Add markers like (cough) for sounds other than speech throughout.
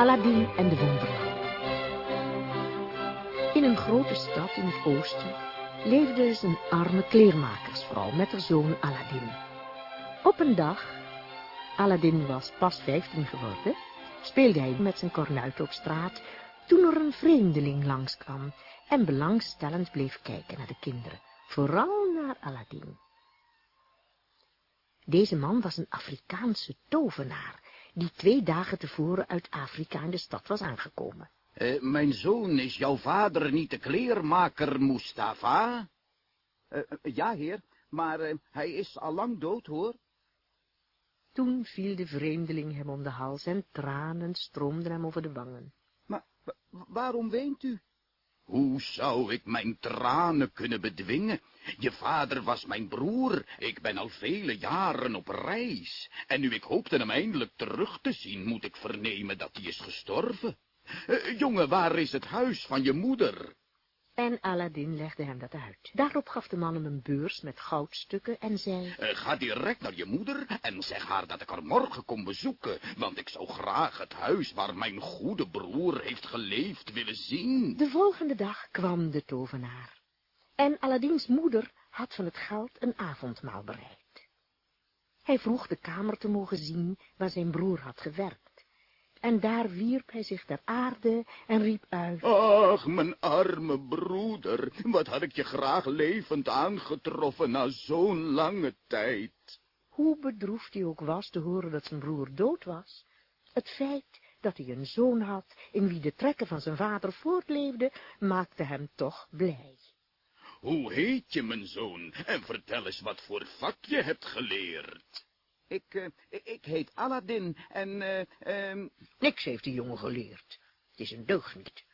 Aladdin en de Wonderlamp. In een grote stad in het oosten leefde eens een arme kleermakersvrouw met haar zoon Aladdin. Op een dag, Aladdin was pas vijftien geworden, speelde hij met zijn kornuit op straat, toen er een vreemdeling langskwam en belangstellend bleef kijken naar de kinderen, vooral naar Aladdin. Deze man was een Afrikaanse tovenaar, die twee dagen tevoren uit Afrika in de stad was aangekomen. Uh, mijn zoon, is jouw vader niet de kleermaker Mustafa? Uh, ja, heer, maar uh, hij is al lang dood, hoor. Toen viel de vreemdeling hem om de hals en tranen stroomden hem over de wangen. Waarom weent u? Hoe zou ik mijn tranen kunnen bedwingen? Je vader was mijn broer. Ik ben al vele jaren op reis. En nu ik hoopte hem eindelijk terug te zien, moet ik vernemen dat hij is gestorven. Uh, jongen, waar is het huis van je moeder? En Aladdin legde hem dat uit. Daarop gaf de man hem een beurs met goudstukken en zei... Uh, ga direct naar je moeder en zeg haar dat ik haar morgen kom bezoeken, want ik zou graag het huis waar mijn goede broer heeft geleefd willen zien. De volgende dag kwam de tovenaar. En Aladdins moeder had van het geld een avondmaal bereid. Hij vroeg de kamer te mogen zien waar zijn broer had gewerkt. En daar wierp hij zich ter aarde en riep uit. Ach, mijn arme broeder, wat had ik je graag levend aangetroffen na zo'n lange tijd. Hoe bedroefd hij ook was te horen dat zijn broer dood was, het feit dat hij een zoon had in wie de trekken van zijn vader voortleefden, maakte hem toch blij. Hoe heet je, mijn zoon, en vertel eens wat voor vak je hebt geleerd. Ik, uh, ik heet Aladdin en, uh. Niks heeft die jongen geleerd. Het is een deugniet.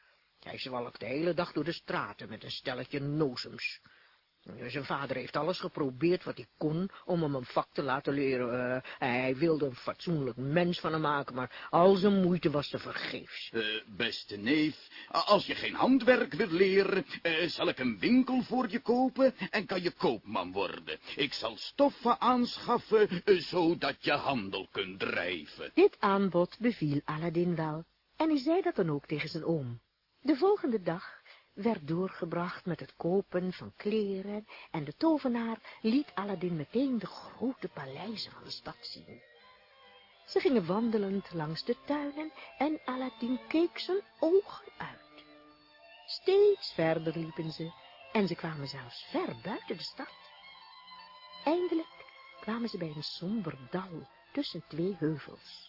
Hij zwalkt de hele dag door de straten met een stelletje nozems. Zijn vader heeft alles geprobeerd wat hij kon om hem een vak te laten leren. Uh, hij wilde een fatsoenlijk mens van hem maken, maar al zijn moeite was te vergeefs. Uh, beste neef, als je geen handwerk wilt leren, uh, zal ik een winkel voor je kopen en kan je koopman worden. Ik zal stoffen aanschaffen, zodat je handel kunt drijven. Dit aanbod beviel Aladdin wel, en hij zei dat dan ook tegen zijn oom. De volgende dag werd doorgebracht met het kopen van kleren en de tovenaar liet Aladdin meteen de grote paleizen van de stad zien. Ze gingen wandelend langs de tuinen en Aladdin keek zijn ogen uit. Steeds verder liepen ze en ze kwamen zelfs ver buiten de stad. Eindelijk kwamen ze bij een somber dal tussen twee heuvels.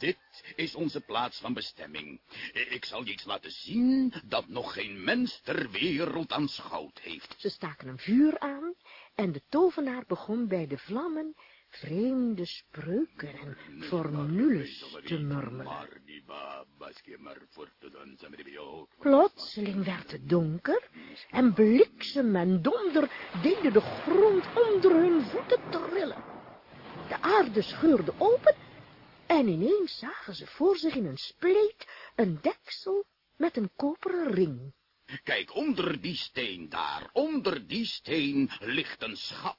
Dit is onze plaats van bestemming. Ik zal je iets laten zien dat nog geen mens ter wereld aanschouwd heeft. Ze staken een vuur aan en de tovenaar begon bij de vlammen vreemde spreuken en formules te murmelen. Plotseling werd het donker en bliksem en donder deden de grond onder hun voeten trillen. De aarde scheurde open en ineens zagen ze voor zich in een spleet een deksel met een koperen ring. Kijk, onder die steen daar, onder die steen ligt een schat.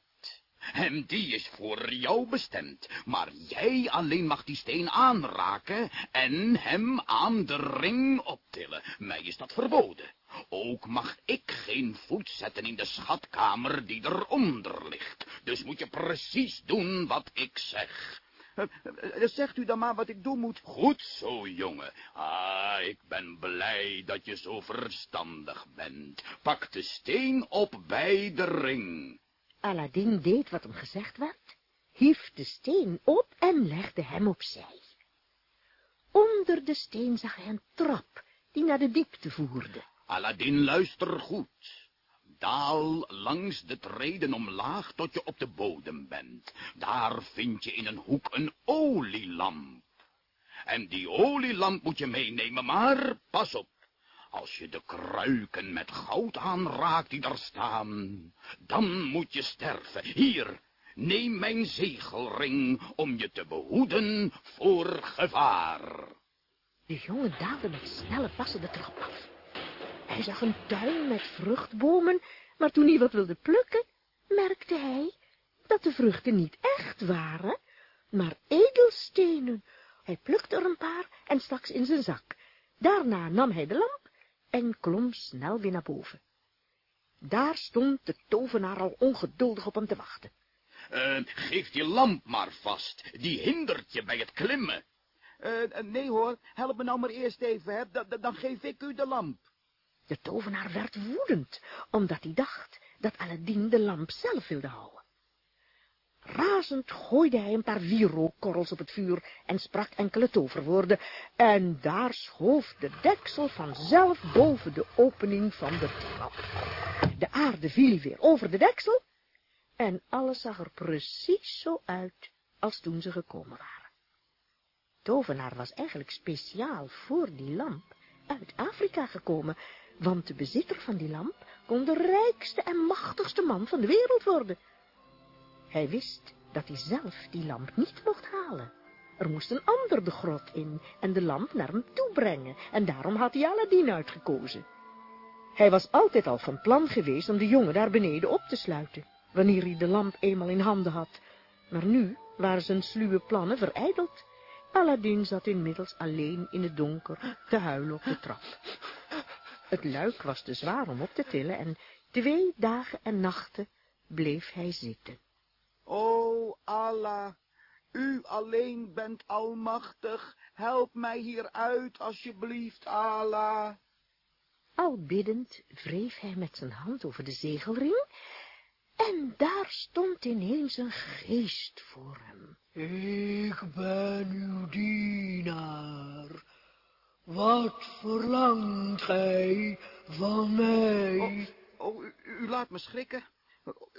En die is voor jou bestemd, maar jij alleen mag die steen aanraken en hem aan de ring optillen. Mij is dat verboden. Ook mag ik geen voet zetten in de schatkamer die eronder ligt. Dus moet je precies doen wat ik zeg. Uh, zegt u dan maar wat ik doen moet. Goed zo, jongen. Ah, ik ben blij dat je zo verstandig bent. Pak de steen op bij de ring. Aladdin deed wat hem gezegd werd, hief de steen op en legde hem opzij. Onder de steen zag hij een trap die naar de diepte voerde. Aladdin, luister goed. Daal langs de treden omlaag tot je op de bodem bent. Daar vind je in een hoek een olielamp. En die olielamp moet je meenemen, maar pas op. Als je de kruiken met goud aanraakt die daar staan, dan moet je sterven. Hier, neem mijn zegelring om je te behoeden voor gevaar. De jongen daalde met snelle passen de trap af. Hij zag een tuin met vruchtbomen, maar toen hij wat wilde plukken, merkte hij dat de vruchten niet echt waren, maar edelstenen. Hij plukte er een paar en stak ze in zijn zak. Daarna nam hij de lamp en klom snel weer naar boven. Daar stond de tovenaar al ongeduldig op hem te wachten. Uh, geef die lamp maar vast, die hindert je bij het klimmen. Uh, nee hoor, help me nou maar eerst even, hè. dan geef ik u de lamp. De tovenaar werd woedend, omdat hij dacht dat Aladdin de lamp zelf wilde houden. Razend gooide hij een paar wierookkorrels op het vuur en sprak enkele toverwoorden, en daar schoof de deksel vanzelf boven de opening van de trap. De aarde viel weer over de deksel, en alles zag er precies zo uit als toen ze gekomen waren. Tovenaar was eigenlijk speciaal voor die lamp uit Afrika gekomen, want de bezitter van die lamp kon de rijkste en machtigste man van de wereld worden. Hij wist dat hij zelf die lamp niet mocht halen. Er moest een ander de grot in en de lamp naar hem toe brengen, en daarom had hij Aladdin uitgekozen. Hij was altijd al van plan geweest om de jongen daar beneden op te sluiten, wanneer hij de lamp eenmaal in handen had. Maar nu waren zijn sluwe plannen verijdeld. Aladdin zat inmiddels alleen in het donker te huilen op de trap. Het luik was te zwaar om op te tillen en twee dagen en nachten bleef hij zitten. O Allah, u alleen bent almachtig, help mij hieruit, alsjeblieft, Allah. Al biddend wreef hij met zijn hand over de zegelring, en daar stond ineens een geest voor hem. Ik ben uw dienaar. Wat verlangt gij van mij? Oh, oh u, u laat me schrikken.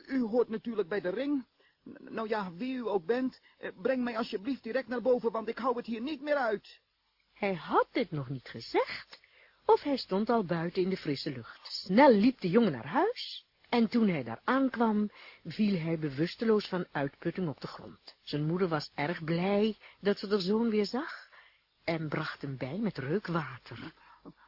U hoort natuurlijk bij de ring. Nou ja, wie u ook bent, eh, breng mij alsjeblieft direct naar boven, want ik hou het hier niet meer uit. Hij had dit nog niet gezegd, of hij stond al buiten in de frisse lucht. Snel liep de jongen naar huis, en toen hij daar aankwam, viel hij bewusteloos van uitputting op de grond. Zijn moeder was erg blij dat ze de zoon weer zag, en bracht hem bij met reukwater.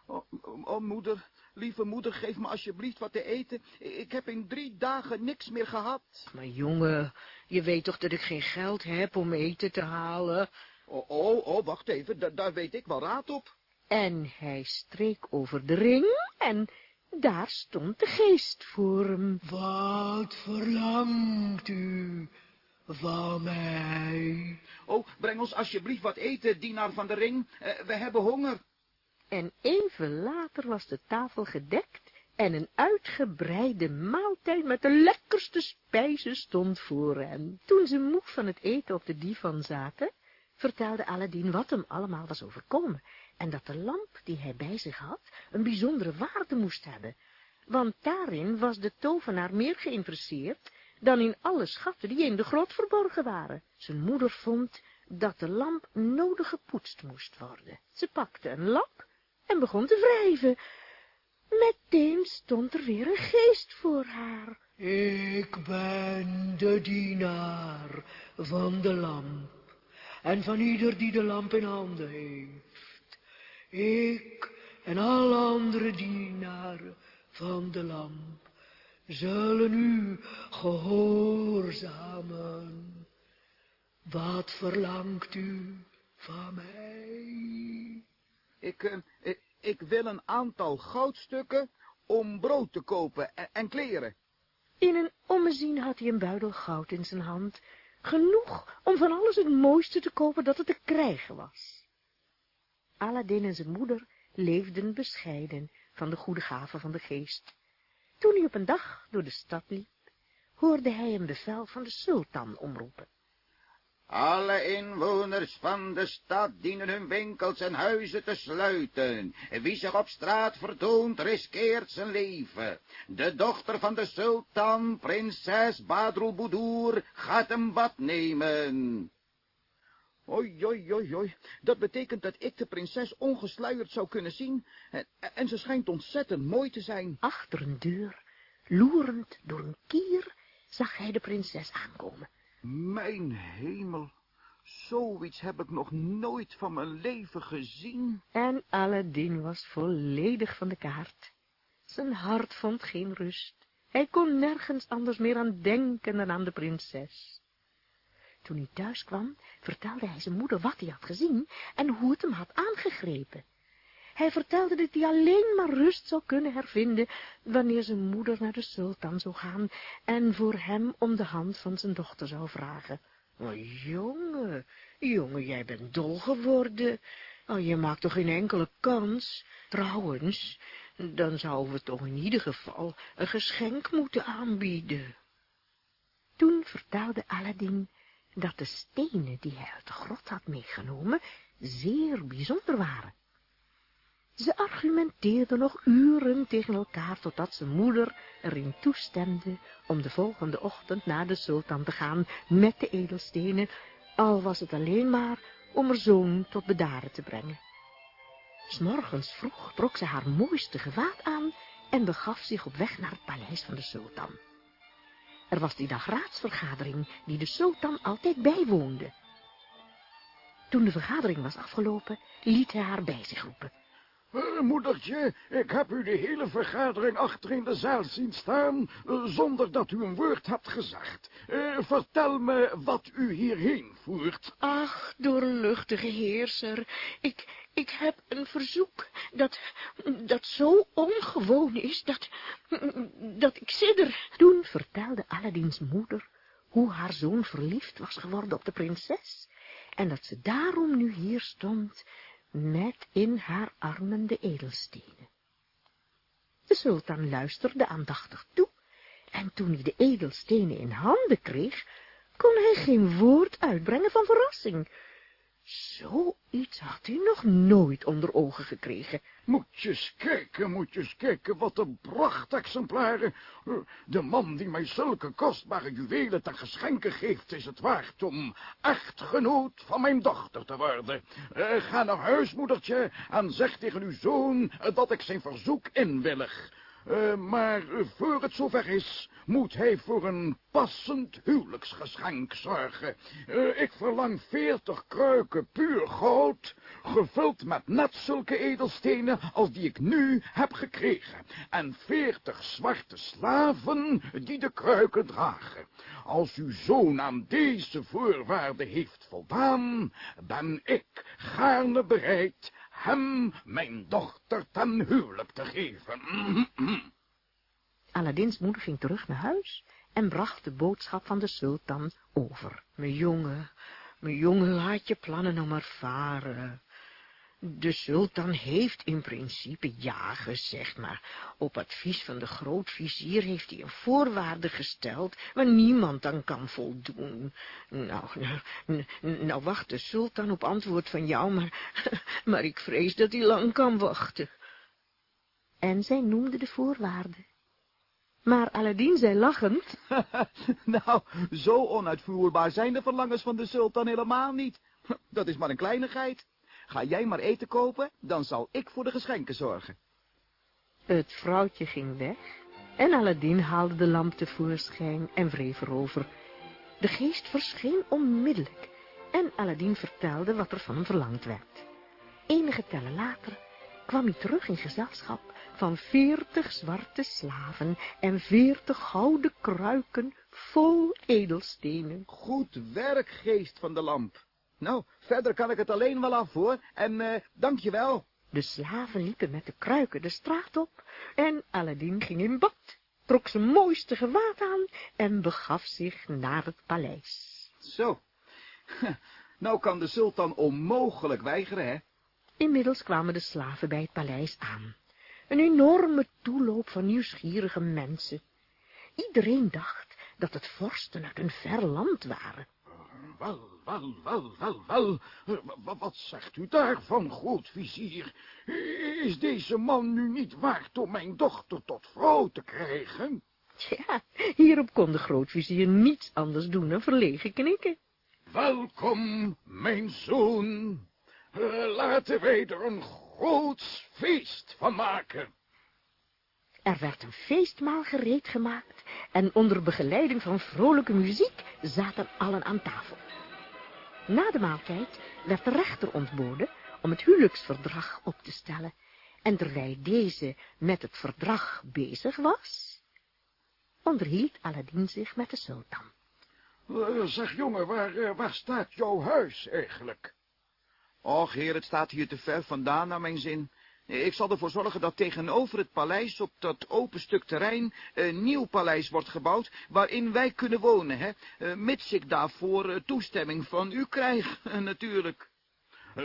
Oh, oh, oh, moeder, lieve moeder, geef me alsjeblieft wat te eten. Ik heb in drie dagen niks meer gehad. Maar jongen, je weet toch dat ik geen geld heb om eten te halen? Oh, oh, oh wacht even, daar weet ik wel raad op. En hij streek over de ring en daar stond de geest voor hem. Wat verlangt u van mij? Oh, breng ons alsjeblieft wat eten, dienaar van de ring. Uh, we hebben honger. En even later was de tafel gedekt en een uitgebreide maaltijd met de lekkerste spijzen stond voor hen. Toen ze moe van het eten op de divan zaten, vertelde Aladdin wat hem allemaal was overkomen en dat de lamp die hij bij zich had een bijzondere waarde moest hebben, want daarin was de tovenaar meer geïnteresseerd dan in alle schatten die in de grot verborgen waren. Zijn moeder vond dat de lamp nodig gepoetst moest worden. Ze pakte een lap en begon te wrijven. Meteen stond er weer een geest voor haar. Ik ben de dienaar van de lamp en van ieder die de lamp in handen heeft. Ik en alle andere dienaren van de lamp zullen u gehoorzamen. Wat verlangt u van mij? Ik, uh, ik, ik, wil een aantal goudstukken om brood te kopen en, en kleren. In een ommezien had hij een buidel goud in zijn hand, genoeg om van alles het mooiste te kopen dat er te krijgen was. Aladdin en zijn moeder leefden bescheiden van de goede gaven van de geest. Toen hij op een dag door de stad liep, hoorde hij een bevel van de sultan omroepen. Alle inwoners van de stad dienen hun winkels en huizen te sluiten. Wie zich op straat vertoont, riskeert zijn leven. De dochter van de sultan, prinses Badroulboudour, gaat een bad nemen. Oei, oei, oei, oei. Dat betekent dat ik de prinses ongesluierd zou kunnen zien. En, en ze schijnt ontzettend mooi te zijn. Achter een deur, loerend door een kier, zag hij de prinses aankomen. Mijn hemel, zoiets heb ik nog nooit van mijn leven gezien. En Aladdin was volledig van de kaart. Zijn hart vond geen rust. Hij kon nergens anders meer aan denken dan aan de prinses. Toen hij thuis kwam, vertelde hij zijn moeder wat hij had gezien en hoe het hem had aangegrepen. Hij vertelde dat hij alleen maar rust zou kunnen hervinden wanneer zijn moeder naar de sultan zou gaan en voor hem om de hand van zijn dochter zou vragen. Oh, jongen, jongen, jij bent dol geworden. Oh, je maakt toch geen enkele kans? Trouwens, dan zouden we toch in ieder geval een geschenk moeten aanbieden. Toen vertelde Aladdin dat de stenen die hij uit de grot had meegenomen zeer bijzonder waren. Ze argumenteerden nog uren tegen elkaar totdat zijn moeder erin toestemde om de volgende ochtend naar de sultan te gaan met de edelstenen, al was het alleen maar om er zoon tot bedaren te brengen. S'morgens vroeg trok ze haar mooiste gewaad aan en begaf zich op weg naar het paleis van de sultan. Er was die dag raadsvergadering die de sultan altijd bijwoonde. Toen de vergadering was afgelopen, liet hij haar bij zich roepen. Uh, moedertje, ik heb u de hele vergadering achter in de zaal zien staan, uh, zonder dat u een woord hebt gezegd. Uh, vertel me wat u hierheen voert. Ach, doorluchtige heerser, ik, ik heb een verzoek dat, dat zo ongewoon is, dat, dat ik sidder. Toen vertelde Aladdin's moeder hoe haar zoon verliefd was geworden op de prinses, en dat ze daarom nu hier stond met in haar armen de edelstenen. De sultan luisterde aandachtig toe, en toen hij de edelstenen in handen kreeg, kon hij geen woord uitbrengen van verrassing. Zoiets had hij nog nooit onder ogen gekregen. Moet je kijken, moet je eens kijken, wat een prachtexemplaren. De man die mij zulke kostbare juwelen ten geschenke geeft, is het waard om echtgenoot van mijn dochter te worden. Uh, ga naar huis, moedertje, en zeg tegen uw zoon dat ik zijn verzoek inwillig. Uh, maar voor het zover is, moet hij voor een passend huwelijksgeschenk zorgen. Uh, ik verlang veertig kruiken puur goud, gevuld met net zulke edelstenen als die ik nu heb gekregen, en veertig zwarte slaven die de kruiken dragen. Als uw zoon aan deze voorwaarden heeft voldaan, ben ik gaarne bereid hem mijn dochter ten huwelijk te geven. Aladdin's moeder ging terug naar huis en bracht de boodschap van de sultan over. Mijn jongen, mijn jongen, laat je plannen nou maar varen. De sultan heeft in principe ja gezegd, maar op advies van de grootvizier heeft hij een voorwaarde gesteld waar niemand aan kan voldoen. Nou, nou, nou wacht de sultan op antwoord van jou, maar, (laughs) maar ik vrees dat hij lang kan wachten. En zij noemde de voorwaarden. Maar Aladdin zei lachend... (laughs) nou, zo onuitvoerbaar zijn de verlangens van de sultan helemaal niet. Dat is maar een kleinigheid. Ga jij maar eten kopen, dan zal ik voor de geschenken zorgen. Het vrouwtje ging weg en Aladdin haalde de lamp tevoorschijn en wreef erover. De geest verscheen onmiddellijk en Aladdin vertelde wat er van hem verlangd werd. Enige tellen later kwam hij terug in gezelschap van veertig zwarte slaven en veertig gouden kruiken vol edelstenen. Goed werk, geest van de lamp. Nou, verder kan ik het alleen wel af, hoor. En, uh, dank je wel. De slaven liepen met de kruiken de straat op en Aladdin ging in bad, trok zijn mooiste gewaad aan en begaf zich naar het paleis. Zo, (laughs) nou kan de sultan onmogelijk weigeren, hè? Inmiddels kwamen de slaven bij het paleis aan. Een enorme toeloop van nieuwsgierige mensen. Iedereen dacht dat het vorsten uit een ver land waren. Wel, wel, wel, wel, wel. Wat zegt u daarvan, grootvizier? Is deze man nu niet waard om mijn dochter tot vrouw te krijgen? Ja, hierop kon de grootvizier niets anders doen dan verlegen knikken. Welkom, mijn zoon. Laten wij er een groots feest van maken. Er werd een feestmaal gereed gemaakt en onder begeleiding van vrolijke muziek zaten allen aan tafel. Na de maaltijd werd de rechter ontboden om het huwelijksverdrag op te stellen En terwijl deze met het verdrag bezig was, onderhield Aladdin zich met de sultan. Uh, zeg, jongen, waar, uh, waar staat jouw huis eigenlijk? Och, heer, het staat hier te ver vandaan naar mijn zin. Ik zal ervoor zorgen dat tegenover het paleis op dat open stuk terrein een nieuw paleis wordt gebouwd waarin wij kunnen wonen, hè, uh, mits ik daarvoor toestemming van u krijg, (laughs) natuurlijk.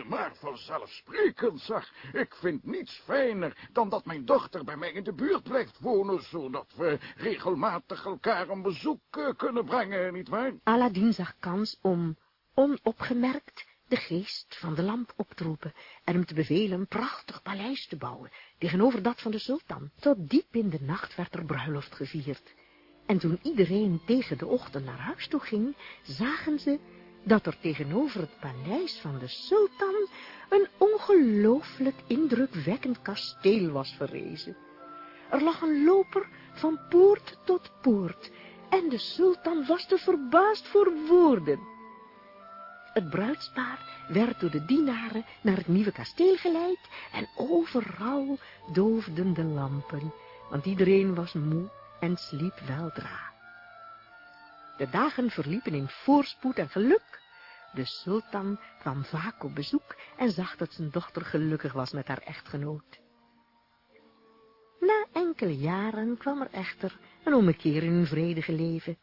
Maar vanzelfsprekend, zeg. Ik vind niets fijner dan dat mijn dochter bij mij in de buurt blijft wonen, zodat we regelmatig elkaar een bezoek kunnen brengen, nietwaar? Aladdin zag kans om, onopgemerkt, de geest van de lamp op te roepen en hem te bevelen een prachtig paleis te bouwen, tegenover dat van de sultan. Tot diep in de nacht werd er bruiloft gevierd. En toen iedereen tegen de ochtend naar huis toe ging, zagen ze dat er tegenover het paleis van de sultan een ongelooflijk indrukwekkend kasteel was verrezen. Er lag een loper van poort tot poort en de sultan was te verbaasd voor woorden. Het bruidspaar werd door de dienaren naar het nieuwe kasteel geleid en overal doofden de lampen, want iedereen was moe en sliep weldra. De dagen verliepen in voorspoed en geluk. De sultan kwam vaak op bezoek en zag dat zijn dochter gelukkig was met haar echtgenoot. Na enkele jaren kwam er echter een ommekeer in hun vredige leven,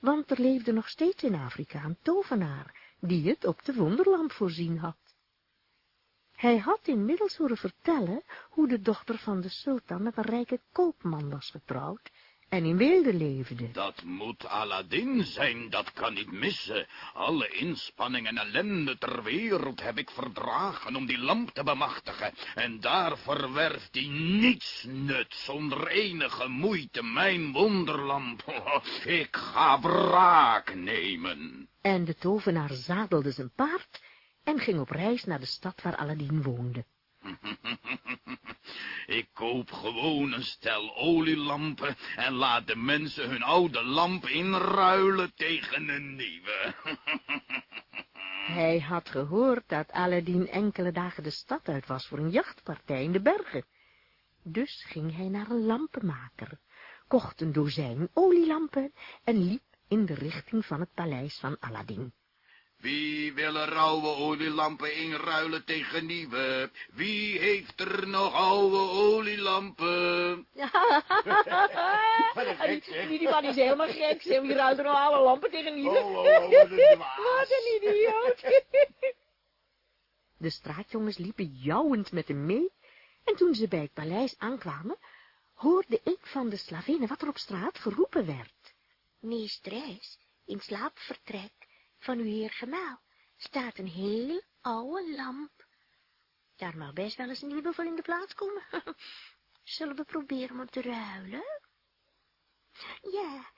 want er leefde nog steeds in Afrika een tovenaar, die het op de wonderlamp voorzien had. Hij had inmiddels horen vertellen hoe de dochter van de sultan met een rijke koopman was getrouwd en in weelde leefde. Dat moet Aladdin zijn, dat kan niet missen. Alle inspanning en ellende ter wereld heb ik verdragen om die lamp te bemachtigen. En daar verwerft hij niets nut, zonder enige moeite, mijn wonderlamp. (laughs) Ik ga wraak nemen. En de tovenaar zadelde zijn paard en ging op reis naar de stad waar Aladdin woonde. (laughs) Ik koop gewoon een stel olielampen en laat de mensen hun oude lamp inruilen tegen een nieuwe. (laughs) Hij had gehoord dat Aladdin enkele dagen de stad uit was voor een jachtpartij in de bergen. Dus ging hij naar een lampenmaker, kocht een dozijn olielampen en liep in de richting van het paleis van Aladdin. Wie wil er oude olielampen inruilen tegen nieuwe? Wie heeft er nog oude olielampen? (laughs) die, die, die man is helemaal gek. Zeg, wie ruilt er nog oude lampen tegen nieuwe? Oh, oh, oh, wat een (laughs) Wat een idioot. De straatjongens liepen jouwend met hem mee, en toen ze bij het paleis aankwamen, hoorde ik van de slavinnen wat er op straat geroepen werd. Meesteres, in slaapvertrek van uw heer gemaal staat een heel oude lamp. Daar mag best wel eens een nieuwe voor in de plaats komen. (laughs) Zullen we proberen om te ruilen? Ja,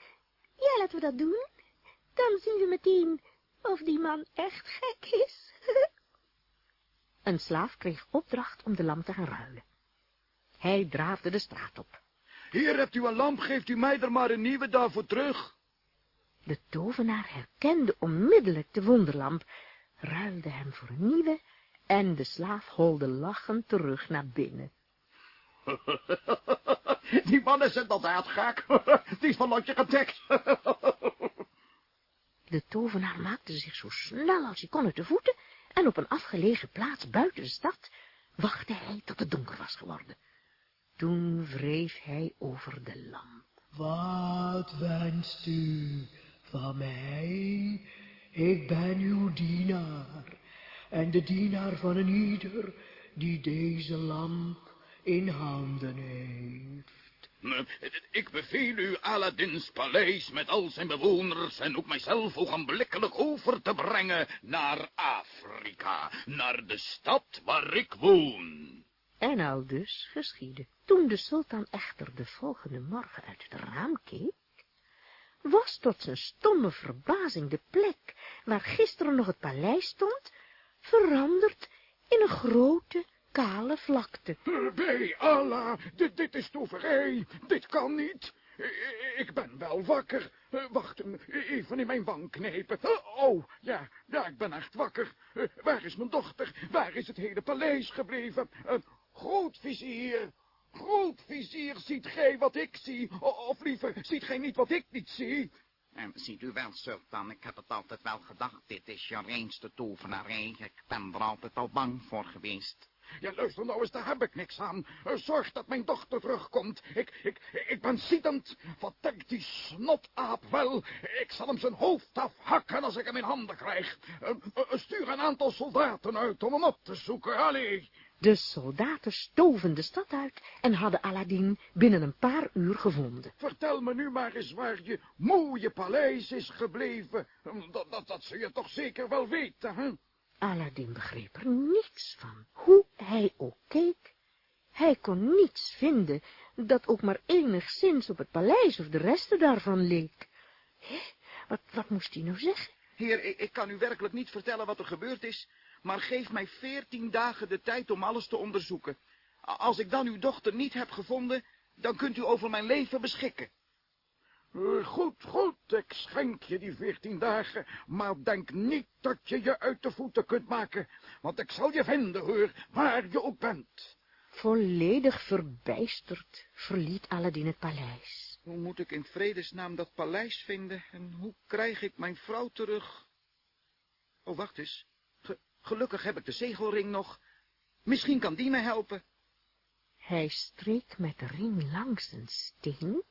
ja, laten we dat doen. Dan zien we meteen of die man echt gek is. (laughs) Een slaaf kreeg opdracht om de lamp te gaan ruilen. Hij draafde de straat op. Hier hebt u een lamp, geeft u mij er maar een nieuwe daarvoor terug. De tovenaar herkende onmiddellijk de wonderlamp, ruilde hem voor een nieuwe en de slaaf holde lachend terug naar binnen. (laughs) Die man is inderdaad gek. (laughs) Die is van lotje getekt. (laughs) De tovenaar maakte zich zo snel als hij kon uit de voeten en op een afgelegen plaats buiten de stad wachtte hij tot het donker was geworden. Toen wreef hij over de lamp. Wat wenst u van mij? Ik ben uw dienaar en de dienaar van een ieder die deze lamp in handen heeft. Ik beveel u Aladdins paleis met al zijn bewoners en ook mijzelf ogenblikkelijk over te brengen naar Afrika, naar de stad waar ik woon. En al dus geschiedde. Toen de sultan echter de volgende morgen uit het raam keek, was tot zijn stomme verbazing de plek waar gisteren nog het paleis stond, veranderd in een grote, kale vlakte. Bij Allah, dit, dit is toverij, dit kan niet. Ik ben wel wakker. Wacht, even in mijn wang knijpen. Oh, ja, ja, ik ben echt wakker. Waar is mijn dochter? Waar is het hele paleis gebleven? Groot grootvizier, grootvizier, ziet gij wat ik zie? Of liever, ziet gij niet wat ik niet zie? En ziet u wel, sultan, ik heb het altijd wel gedacht. Dit is je reinste tovenarij. Ik ben er altijd al bang voor geweest. Ja, luister nou eens, daar heb ik niks aan. Eh, Zorg dat mijn dochter terugkomt. Ik, ik, ik ben ziedend. Wat denkt die snotaap wel? Ik zal hem zijn hoofd afhakken als ik hem in handen krijg. Eh, eh, Stuur een aantal soldaten uit om hem op te zoeken. Allee. De soldaten stoven de stad uit en hadden Aladdin binnen een paar uur gevonden. Vertel me nu maar eens waar je mooie paleis is gebleven. Dat, dat, dat zul je toch zeker wel weten, hè? Aladdin begreep er niets van, hoe hij ook keek. Hij kon niets vinden dat ook maar enigszins op het paleis of de resten daarvan leek. Hé, wat, wat moest hij nou zeggen? Heer, ik, ik kan u werkelijk niet vertellen wat er gebeurd is, maar geef mij veertien dagen de tijd om alles te onderzoeken. Als ik dan uw dochter niet heb gevonden, dan kunt u over mijn leven beschikken. Eh, Goed, goed, ik schenk je die veertien dagen, maar denk niet dat je je uit de voeten kunt maken, want ik zal je vinden, hoor, waar je ook bent. Volledig verbijsterd verliet Aladdin het paleis. Hoe moet ik in vredesnaam dat paleis vinden en hoe krijg ik mijn vrouw terug? Oh, wacht eens. Ge- gelukkig heb ik de zegelring nog. Misschien kan die me helpen. Hij streek met de ring langs een steen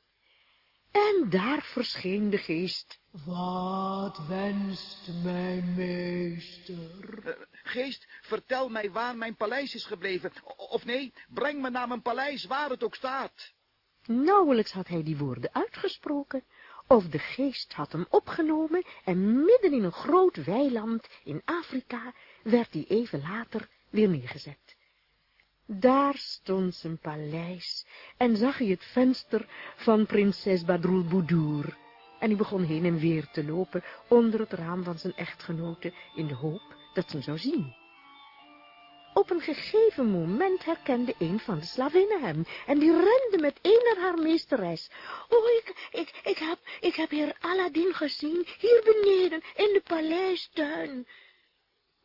en daar verscheen de geest. Wat wenst mijn meester? Eh, geest, vertel mij waar mijn paleis is gebleven. Of nee, breng me naar mijn paleis, waar het ook staat. Nauwelijks had hij die woorden uitgesproken, of de geest had hem opgenomen en midden in een groot weiland in Afrika werd hij even later weer neergezet. Daar stond zijn paleis en zag hij het venster van prinses Badroul Boudour. En hij begon heen en weer te lopen onder het raam van zijn echtgenote in de hoop dat ze hem zou zien. Op een gegeven moment herkende een van de slavinnen hem en die rende met een naar haar meesteres. Oh, ik, ik, ik, heb, ik heb heer Aladdin gezien, hier beneden, in de paleistuin.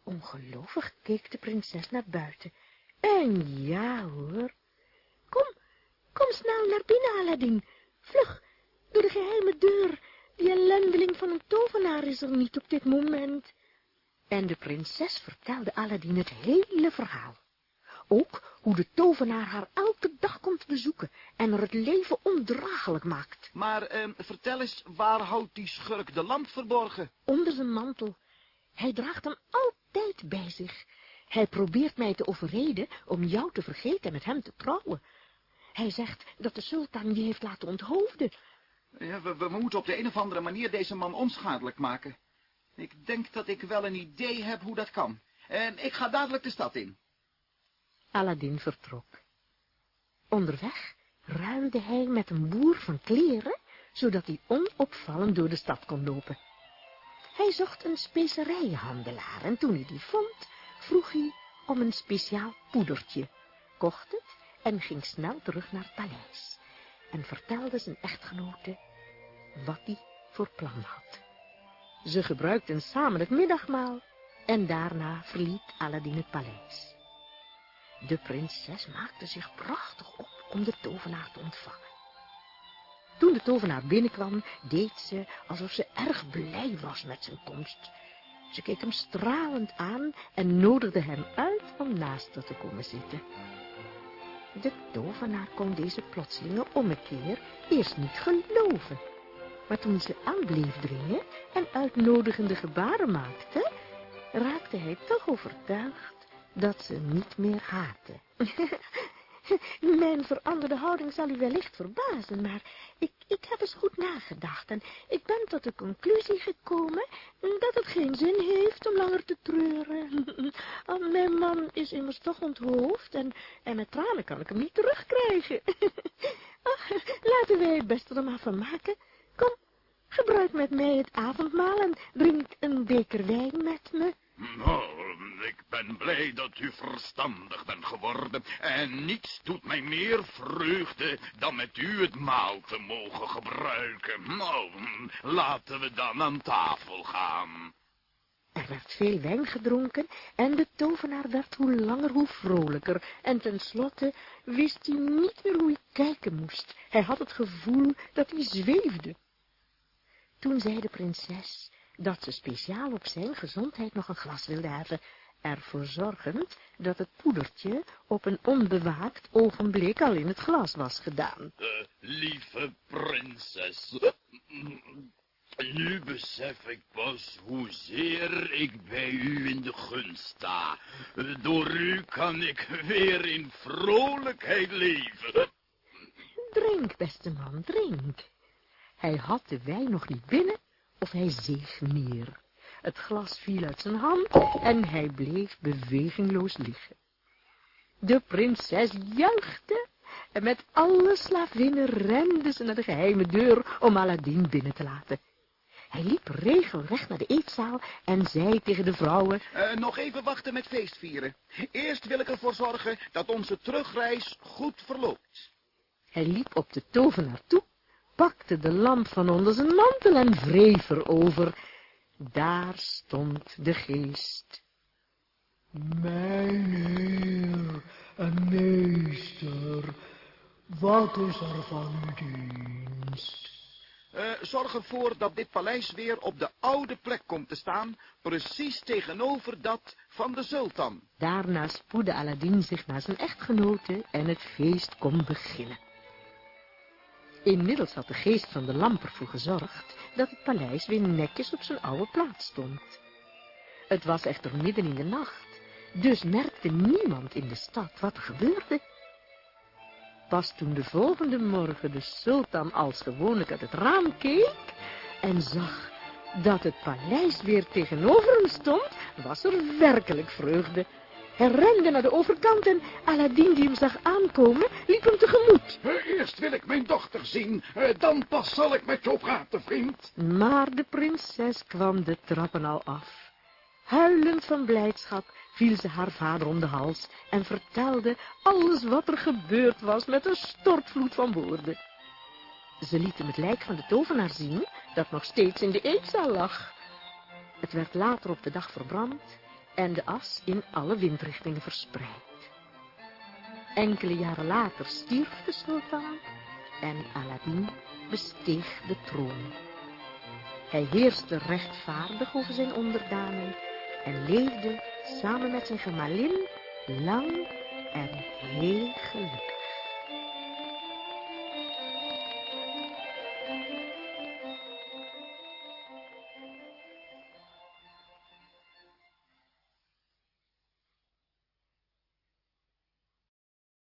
Ongelovig keek de prinses naar buiten. En ja hoor. Kom, kom snel naar binnen, Aladdin. Vlug, door de geheime deur. Die ellendeling van een tovenaar is er niet op dit moment. En de prinses vertelde Aladdin het hele verhaal. Ook hoe de tovenaar haar elke dag komt bezoeken en er het leven ondraaglijk maakt. Maar eh, vertel eens, waar houdt die schurk de lamp verborgen? Onder zijn mantel. Hij draagt hem altijd bij zich. Hij probeert mij te overreden om jou te vergeten en met hem te trouwen. Hij zegt dat de sultan je heeft laten onthoofden. Ja, we, we moeten op de een of andere manier deze man onschadelijk maken. Ik denk dat ik wel een idee heb hoe dat kan. En ik ga dadelijk de stad in. Aladdin vertrok. Onderweg ruilde hij met een boer van kleren, zodat hij onopvallend door de stad kon lopen. Hij zocht een specerijhandelaar en toen hij die vond, vroeg hij om een speciaal poedertje, kocht het en ging snel terug naar het paleis en vertelde zijn echtgenote wat hij voor plan had. Ze gebruikten samen het middagmaal en daarna verliet Aladdin het paleis. De prinses maakte zich prachtig op om de tovenaar te ontvangen. Toen de tovenaar binnenkwam, deed ze alsof ze erg blij was met zijn komst. Ze keek hem stralend aan en nodigde hem uit om naast haar te komen zitten. De tovenaar kon deze plotselinge ommekeer eerst niet geloven. Maar toen ze aan bleef dringen en uitnodigende gebaren maakte, raakte hij toch overtuigd dat ze niet meer haatte. (laughs) (laughs) Mijn veranderde houding zal u wellicht verbazen, maar ik, ik heb eens goed nagedacht en ik ben tot de conclusie gekomen dat het geen zin heeft om langer te treuren. (laughs) Oh, Mijn man is immers toch onthoofd en, en met tranen kan ik hem niet terugkrijgen. Ach, (laughs) laten wij het beste er maar van maken. Kom, gebruik met mij het avondmaal en drink een beker wijn met me. Nou, ik ben blij dat u verstandig bent geworden. En niets doet mij meer vreugde dan met u het maal te mogen gebruiken. Nou, laten we dan aan tafel gaan. Er werd veel wijn gedronken en de tovenaar werd hoe langer hoe vrolijker en tenslotte wist hij niet meer hoe hij kijken moest. Hij had het gevoel dat hij zweefde. Toen zei de prinses dat ze speciaal op zijn gezondheid nog een glas wilde hebben, ervoor zorgend dat het poedertje op een onbewaakt ogenblik al in het glas was gedaan. Uh, lieve prinses, nu besef ik pas hoezeer ik bij u in de gunst sta. Door u kan ik weer in vrolijkheid leven. Drink, beste man, drink. Hij had de wijn nog niet binnen of hij zeeg neer. Het glas viel uit zijn hand en hij bleef bewegingloos liggen. De prinses juichte en met alle slavinnen rende ze naar de geheime deur om Aladdin binnen te laten. Hij liep regelrecht naar de eetzaal en zei tegen de vrouwen... Uh, nog even wachten met feestvieren. Eerst wil ik ervoor zorgen dat onze terugreis goed verloopt. Hij liep op de tovenaar toe, pakte de lamp van onder zijn mantel en wreef erover. Daar stond de geest. Mijn heer en meester, wat is er van uw dienst? Uh, zorg ervoor dat dit paleis weer op de oude plek komt te staan, precies tegenover dat van de sultan. Daarna spoedde Aladdin zich naar zijn echtgenote en het feest kon beginnen. Inmiddels had de geest van de lamp ervoor gezorgd dat het paleis weer netjes op zijn oude plaats stond. Het was echter midden in de nacht, dus merkte niemand in de stad wat er gebeurde. Pas toen de volgende morgen de sultan als gewoonlijk uit het raam keek en zag dat het paleis weer tegenover hem stond, was er werkelijk vreugde. Hij rende naar de overkant en Aladdin die hem zag aankomen, liep hem tegemoet. Uh, eerst wil ik mijn dochter zien, uh, dan pas zal ik met jou praten, vriend. Maar de prinses kwam de trappen al af. Huilend van blijdschap viel ze haar vader om de hals en vertelde alles wat er gebeurd was met een stortvloed van woorden. Ze liet hem het lijk van de tovenaar zien, dat nog steeds in de eetzaal lag. Het werd later op de dag verbrand en de as in alle windrichtingen verspreid. Enkele jaren later stierf de sultan en Aladdin besteeg de troon. Hij heerste rechtvaardig over zijn onderdanen en leefde samen met zijn gemalin lang en heel gelukkig.